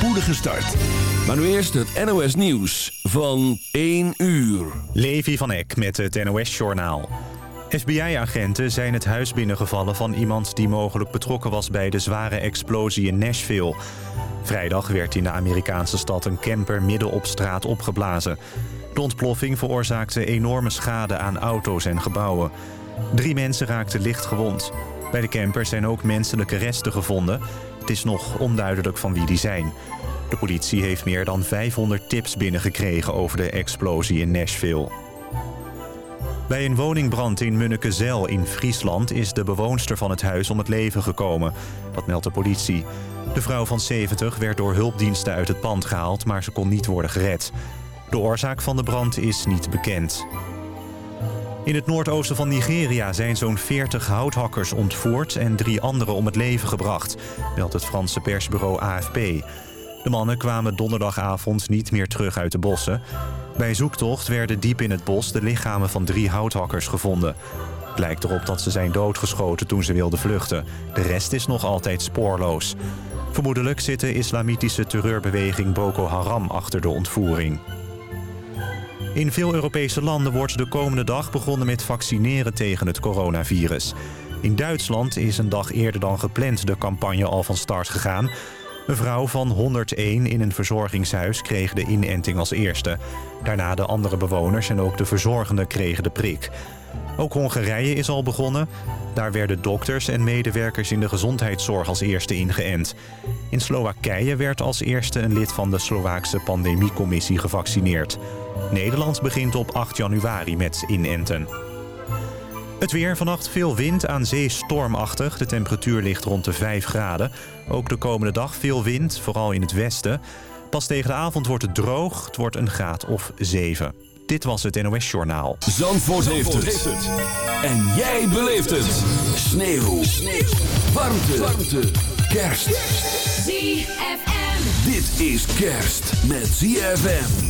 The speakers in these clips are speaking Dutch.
spoedige start. Maar nu eerst het NOS Nieuws van 1 uur. Levi van Eck met het NOS Journaal. FBI-agenten zijn het huis binnengevallen van iemand die mogelijk betrokken was bij de zware explosie in Nashville. Vrijdag werd in de Amerikaanse stad een camper midden op straat opgeblazen. De ontploffing veroorzaakte enorme schade aan auto's en gebouwen. Drie mensen raakten licht gewond. Bij de camper zijn ook menselijke resten gevonden. Is nog onduidelijk van wie die zijn. De politie heeft meer dan 500 tips binnengekregen over de explosie in Nashville. Bij een woningbrand in Munnekezel in Friesland is de bewoonster van het huis om het leven gekomen. Dat meldt de politie. De vrouw van 70 werd door hulpdiensten uit het pand gehaald, maar ze kon niet worden gered. De oorzaak van de brand is niet bekend. In het noordoosten van Nigeria zijn zo'n 40 houthakkers ontvoerd... en drie anderen om het leven gebracht, meldt het Franse persbureau AFP. De mannen kwamen donderdagavond niet meer terug uit de bossen. Bij zoektocht werden diep in het bos de lichamen van drie houthakkers gevonden. Het lijkt erop dat ze zijn doodgeschoten toen ze wilden vluchten. De rest is nog altijd spoorloos. Vermoedelijk zit de islamitische terreurbeweging Boko Haram achter de ontvoering. In veel Europese landen wordt de komende dag begonnen met vaccineren tegen het coronavirus. In Duitsland is een dag eerder dan gepland de campagne al van start gegaan. Een vrouw van 101 in een verzorgingshuis kreeg de inenting als eerste. Daarna de andere bewoners en ook de verzorgenden kregen de prik. Ook Hongarije is al begonnen. Daar werden dokters en medewerkers in de gezondheidszorg als eerste ingeënt. In Slowakije werd als eerste een lid van de Slovaakse pandemiecommissie gevaccineerd. Nederland begint op 8 januari met inenten. Het weer vannacht veel wind, aan zee stormachtig. De temperatuur ligt rond de 5 graden. Ook de komende dag veel wind, vooral in het westen. Pas tegen de avond wordt het droog. Het wordt een graad of 7. Dit was het NOS Journaal. Zandvoort, heeft, het. En jij beleeft het. Sneeuw. Sneeuw. Warmte. Warmte. Kerst. ZFM. Dit is kerst met ZFM.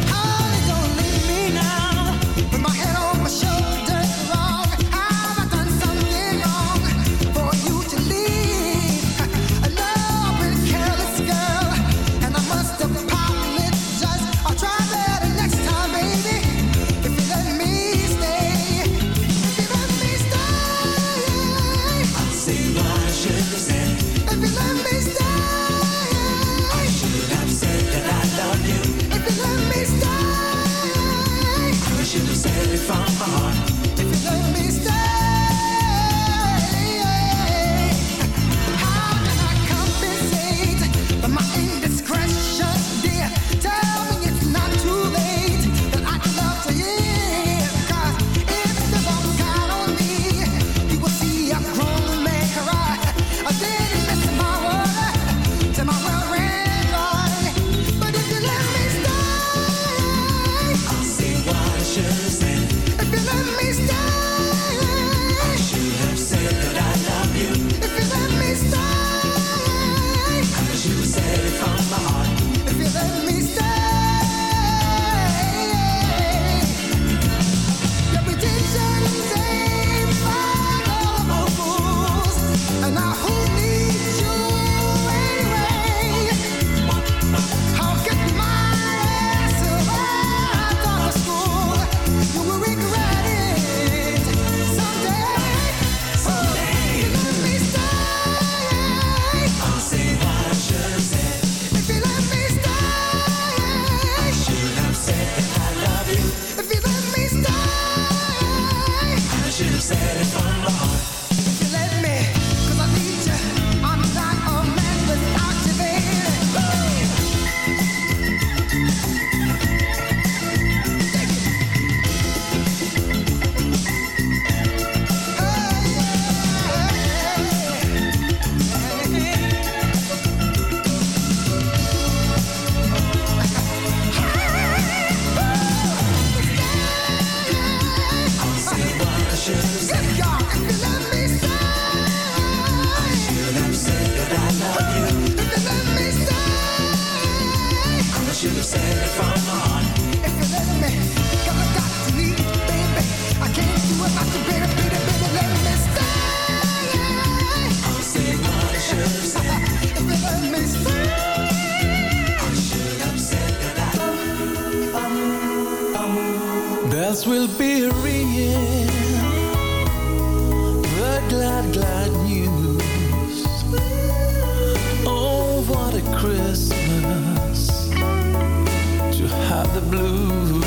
blues.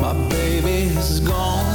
My baby's gone.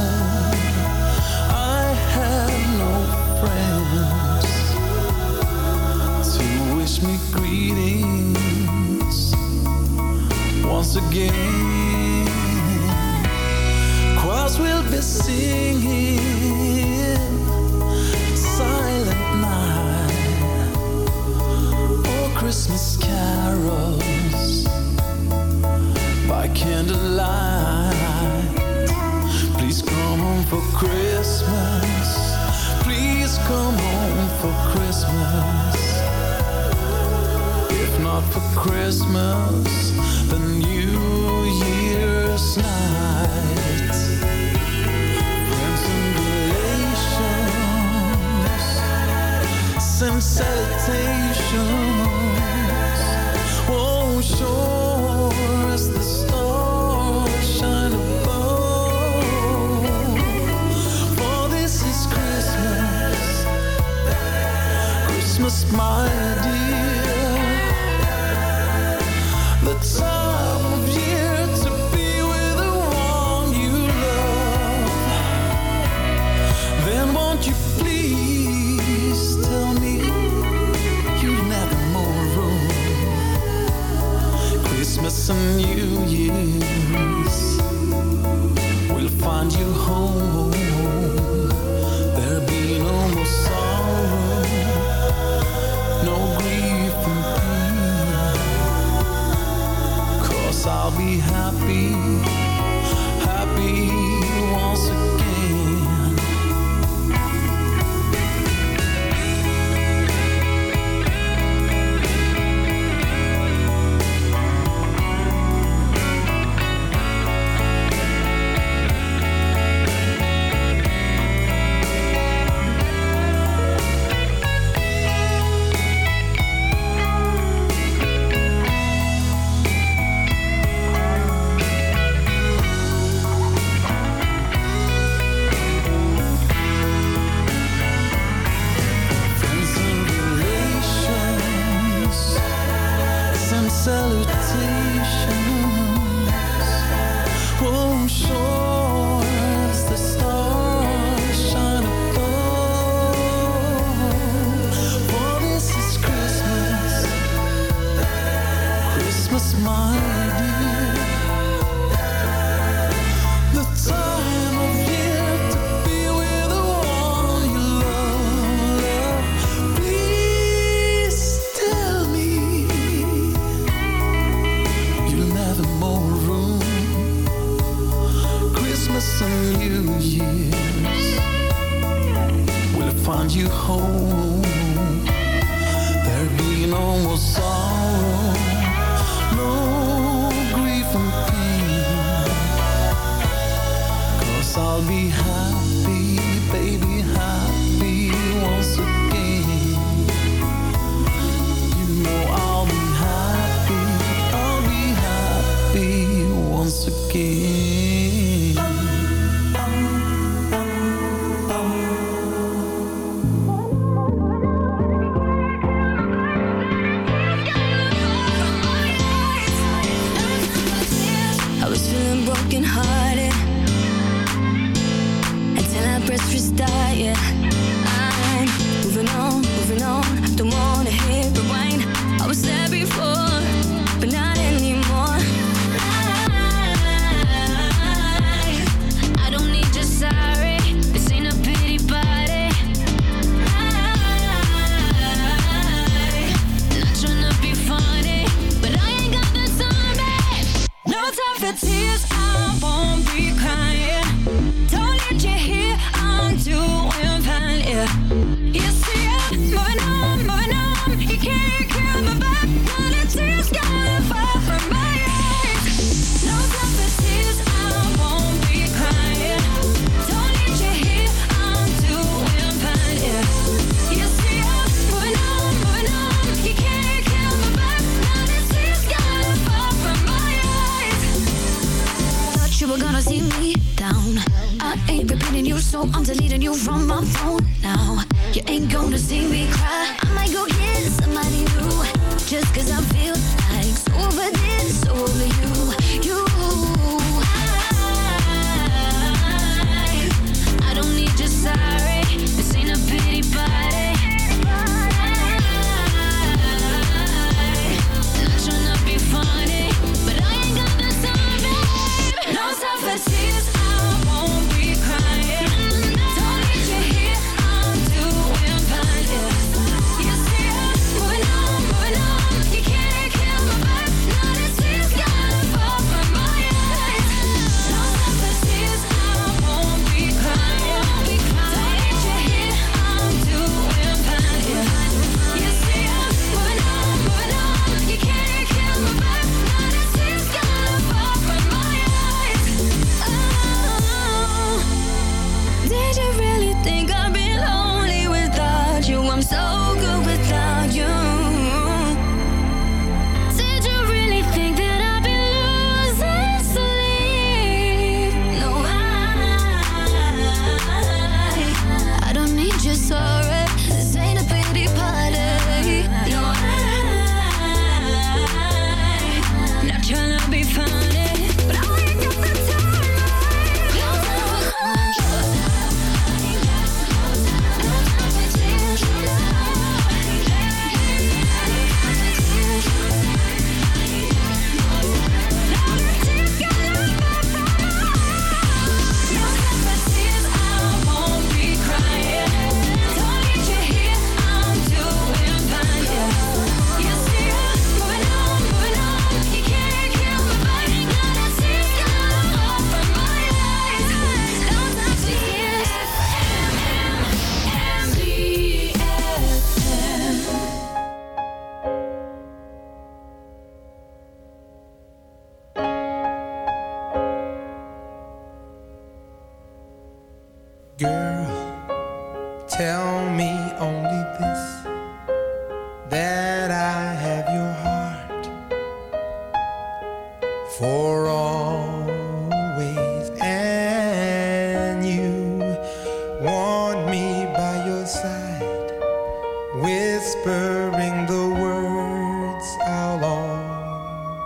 feeling broken hearted. Until our breaths restart, yeah. I'm deleting you from my phone now. You ain't gonna see me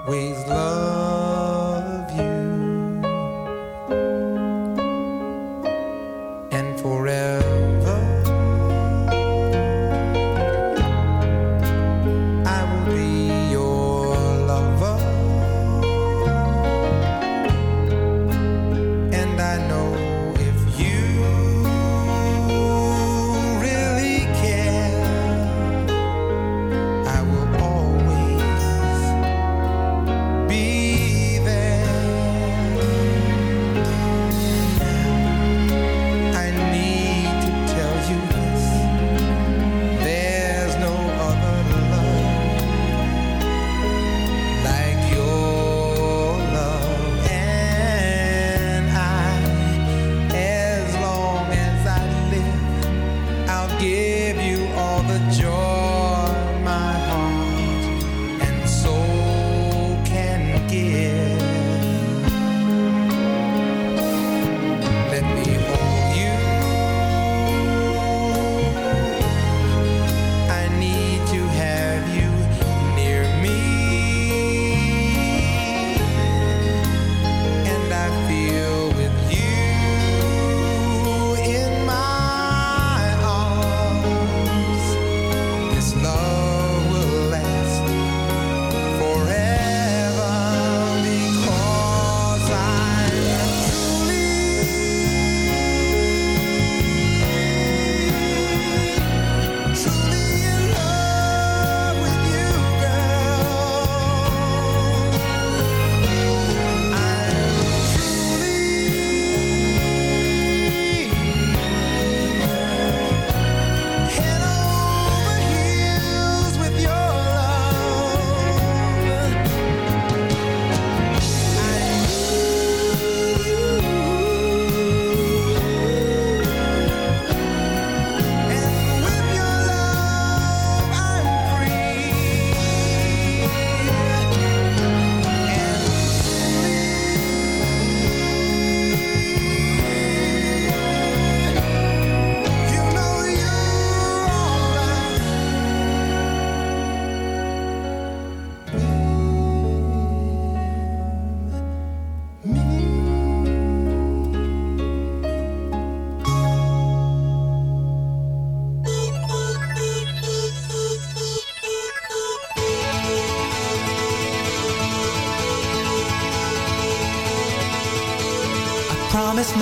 We love.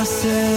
Myself.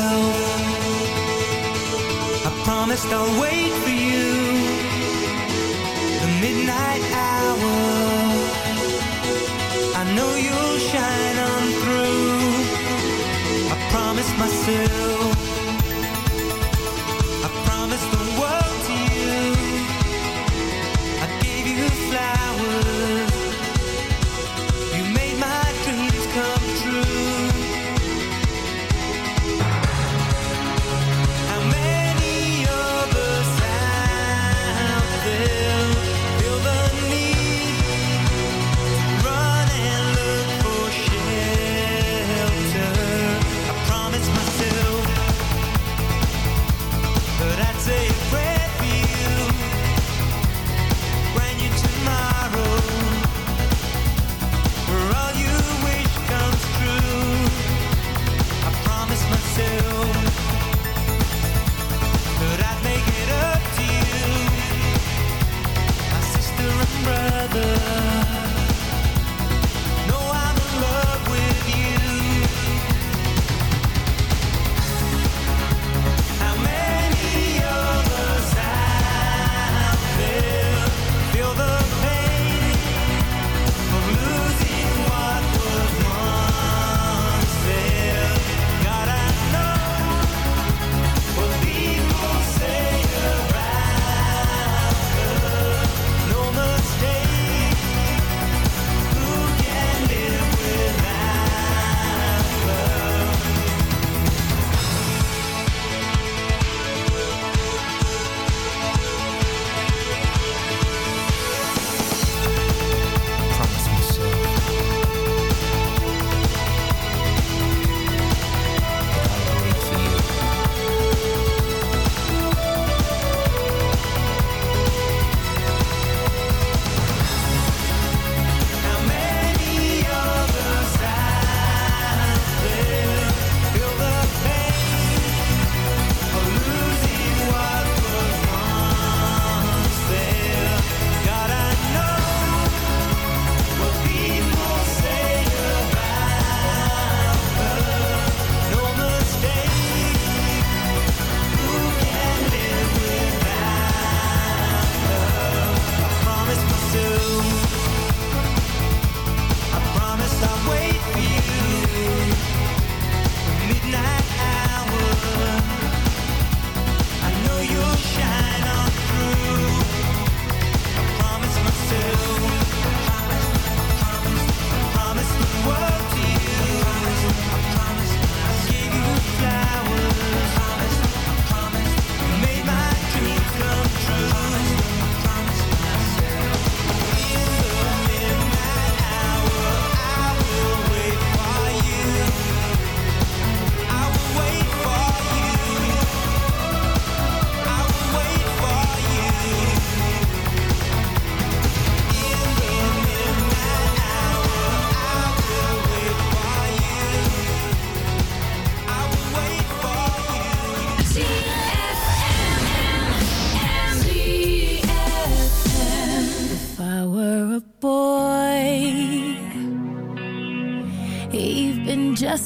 you shine.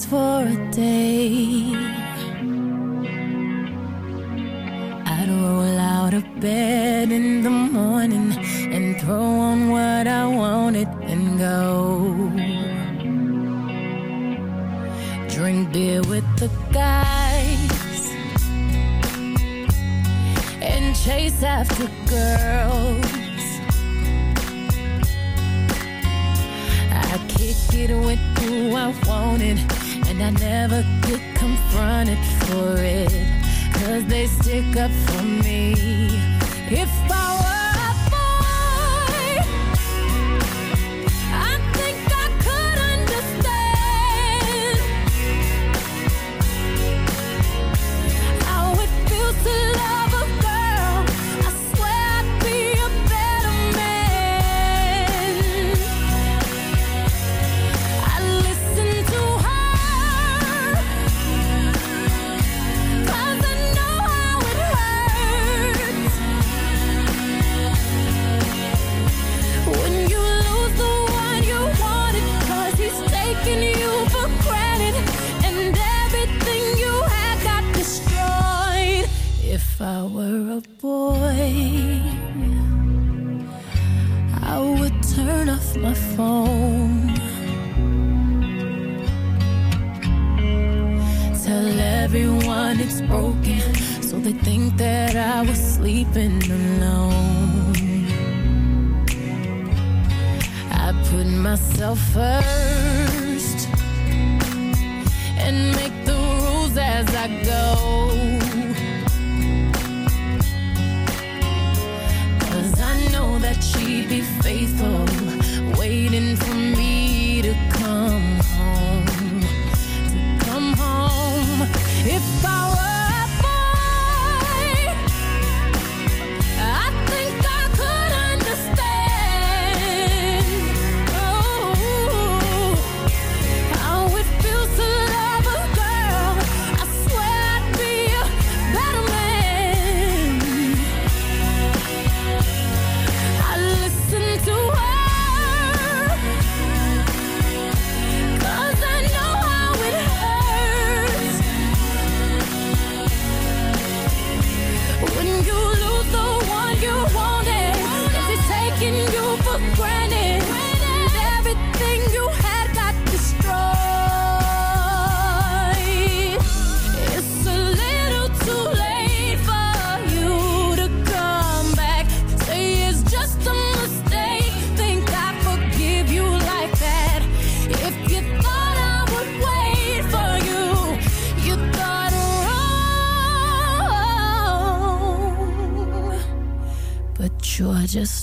For a day,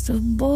of boy.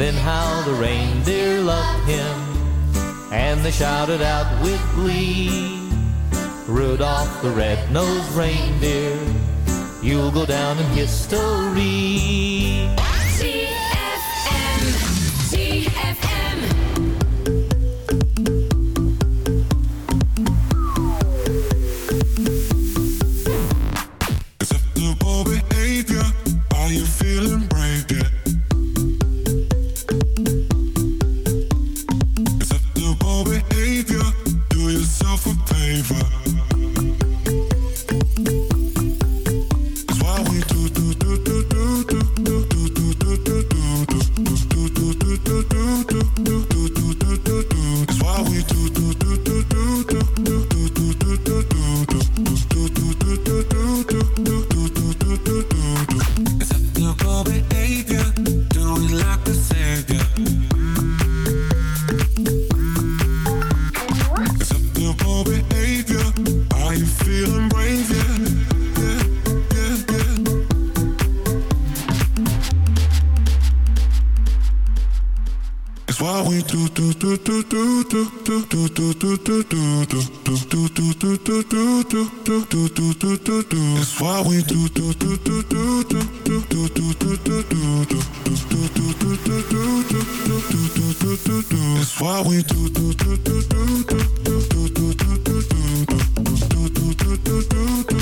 Then how the reindeer loved him, and they shouted out with glee, Rudolph the red-nosed reindeer, you'll go down in history. That's why we do do do do do do do do do do do do do do do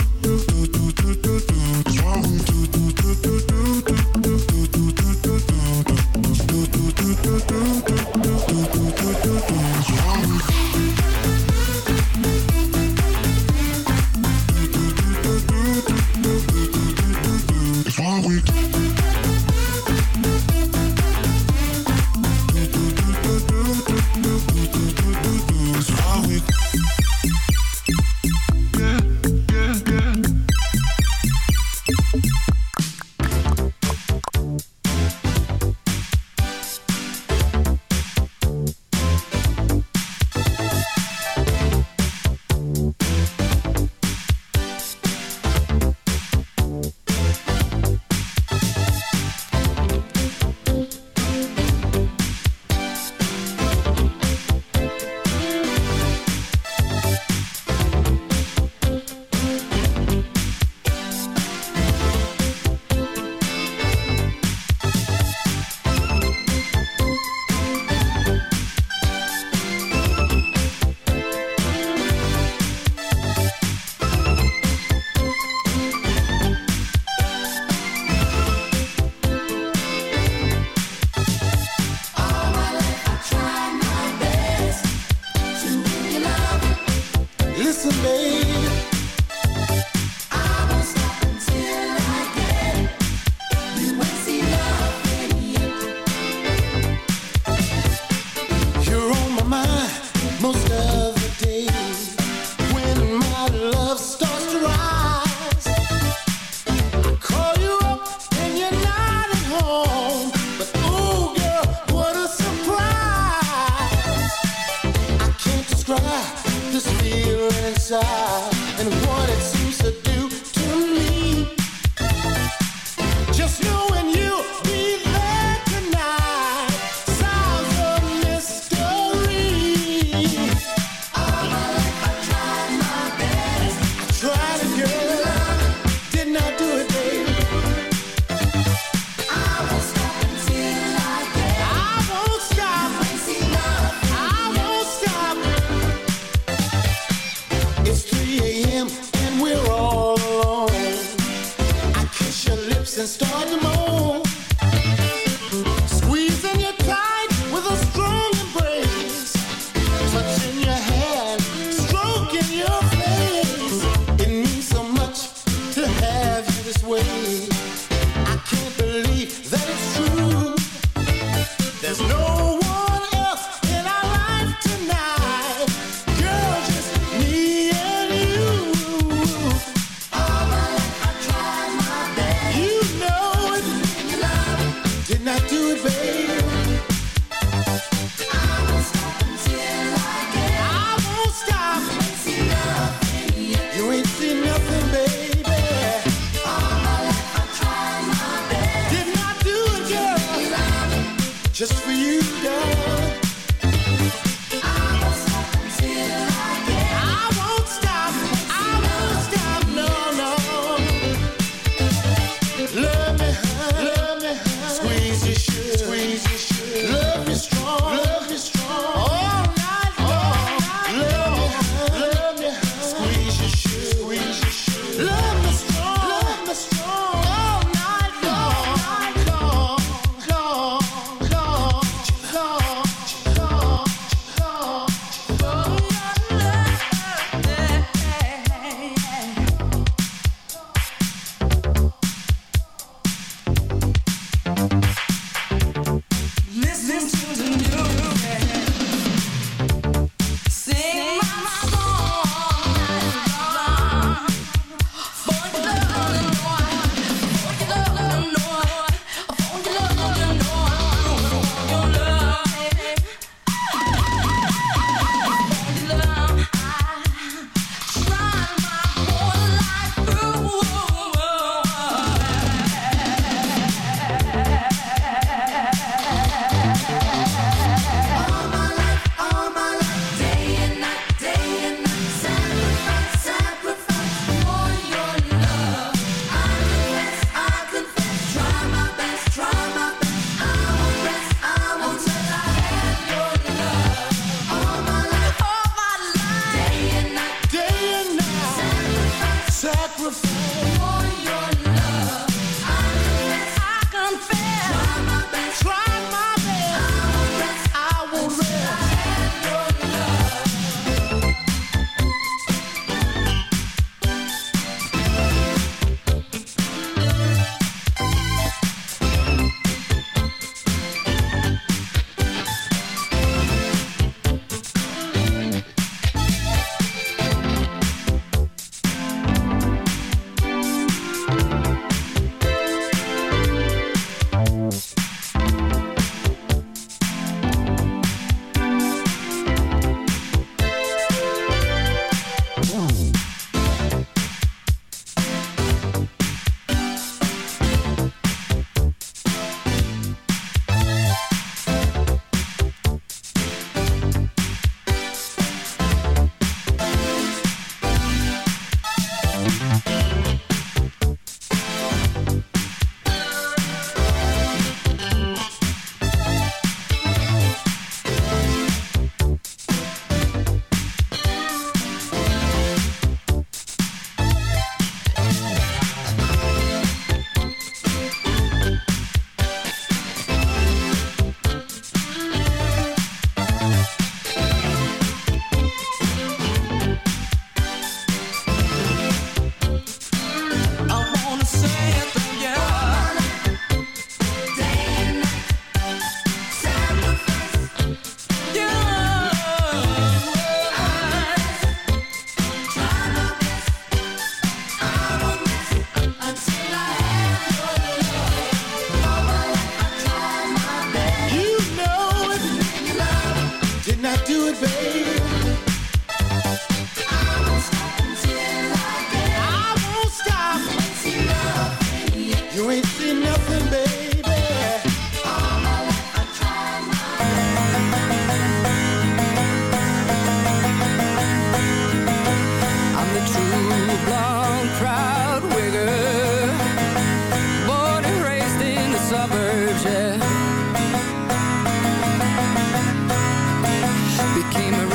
came around.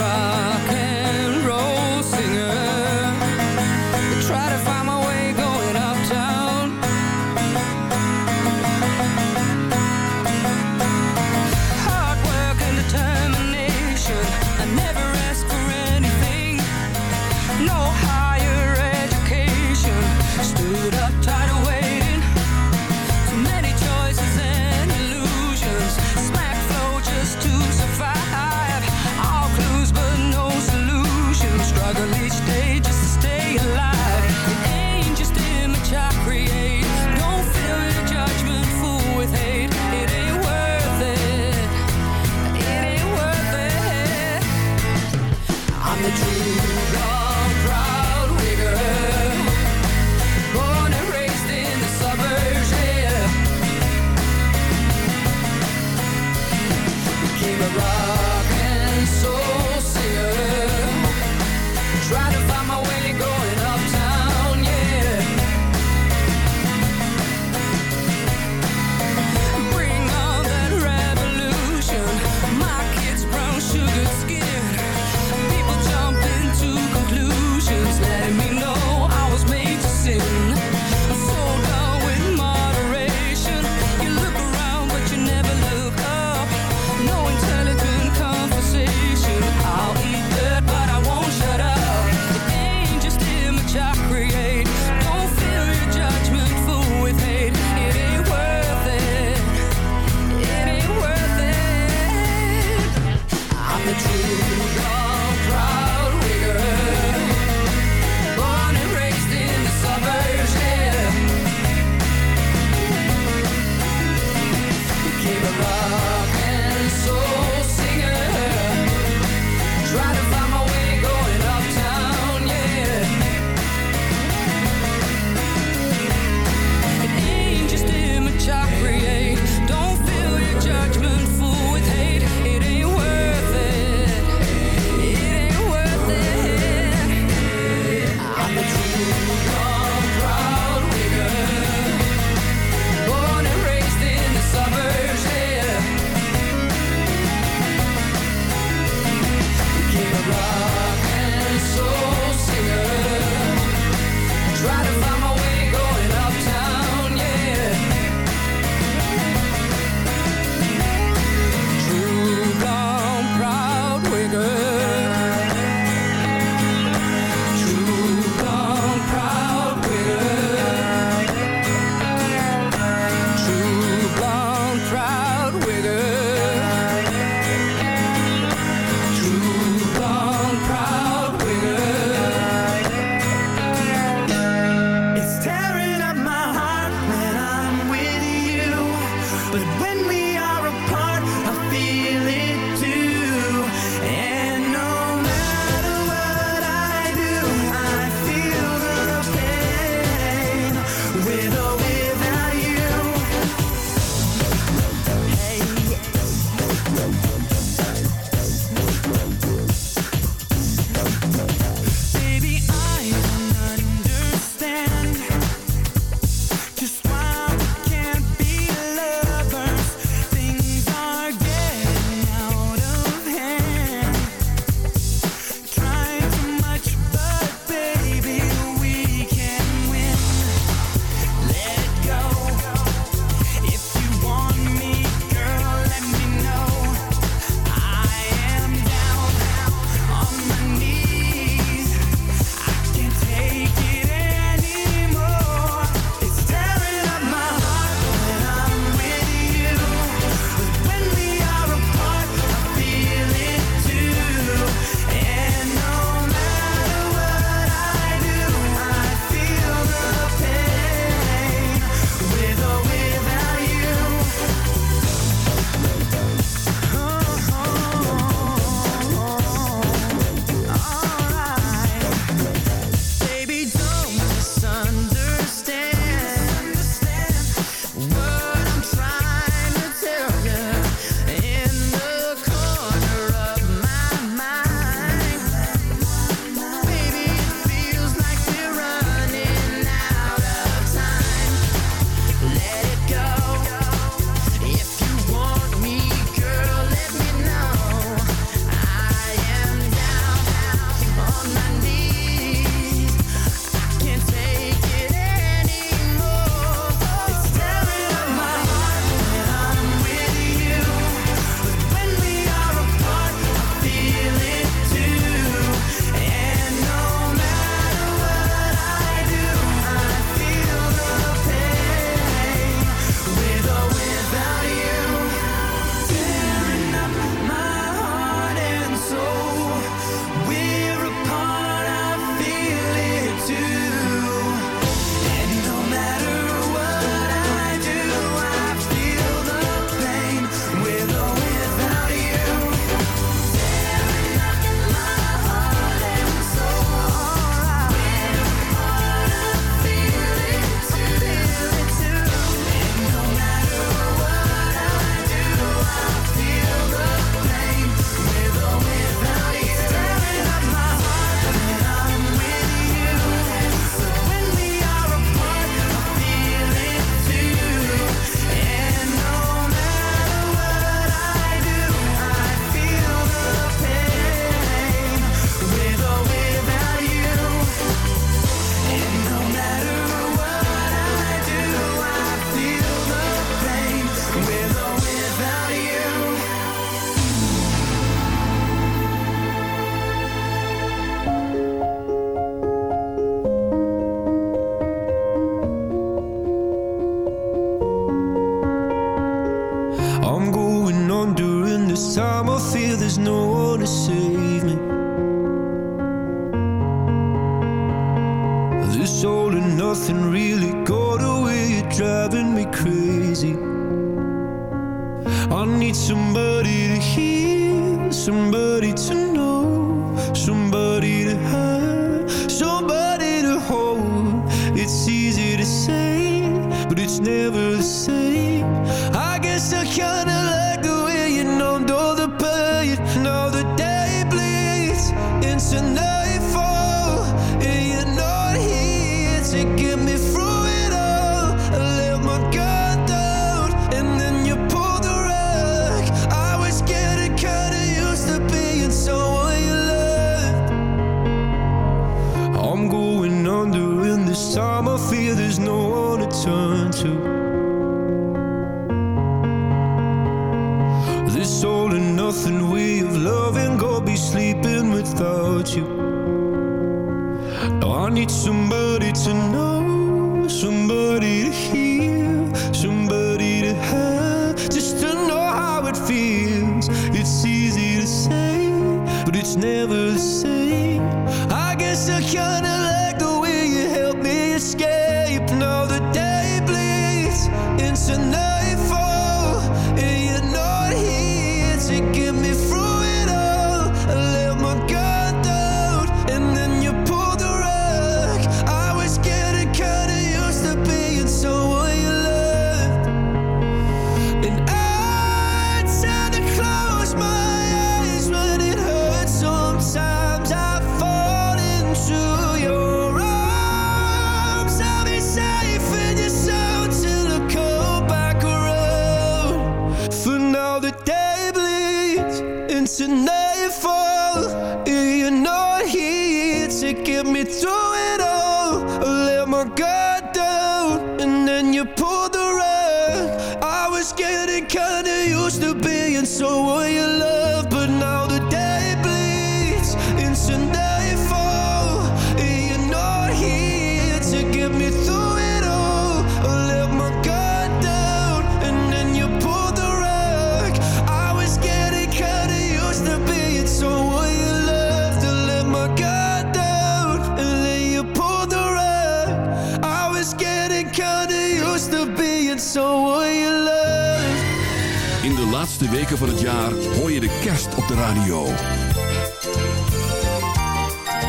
to be and so will you love. In de laatste weken van het jaar hoor je de kerst op de radio.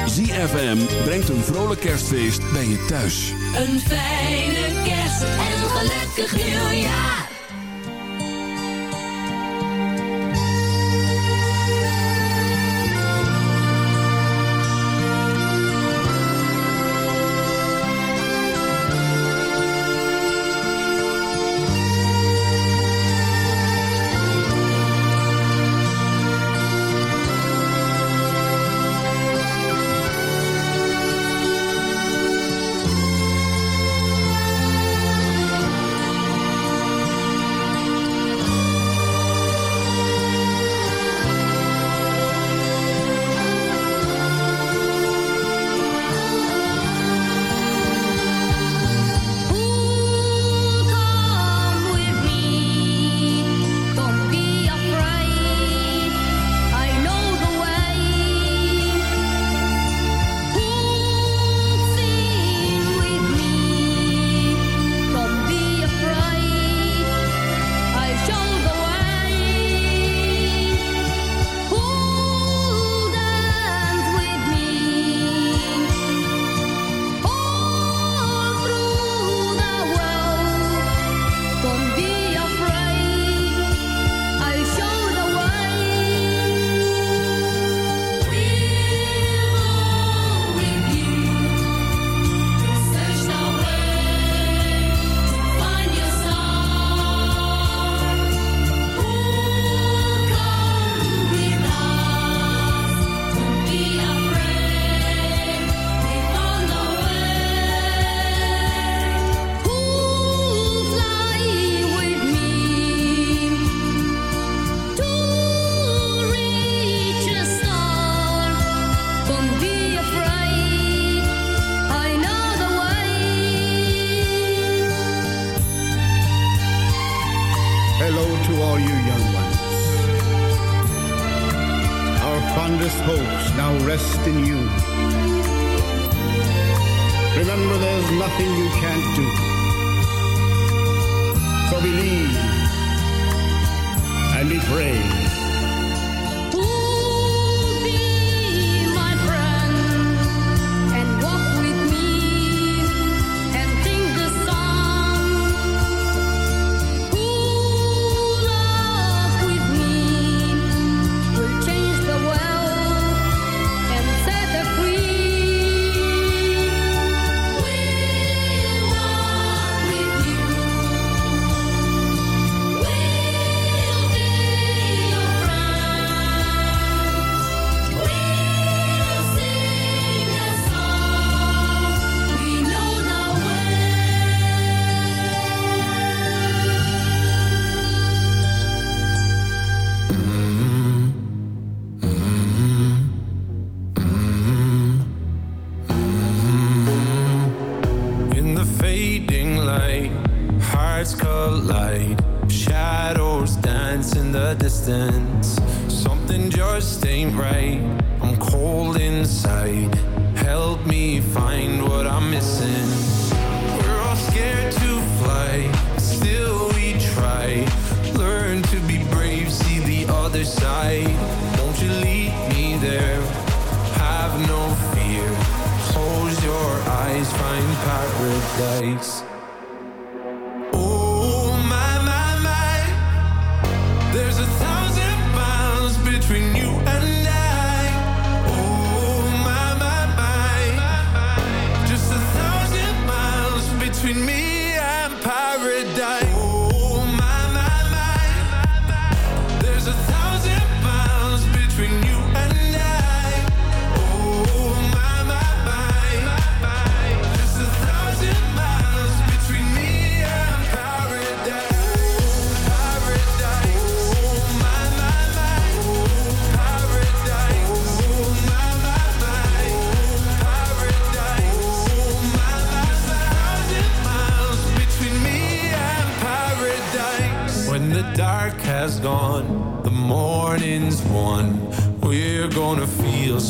ZFM brengt een vrolijk kerstfeest bij je thuis. Een fijne kerst en een gelukkig nieuwjaar. paradise.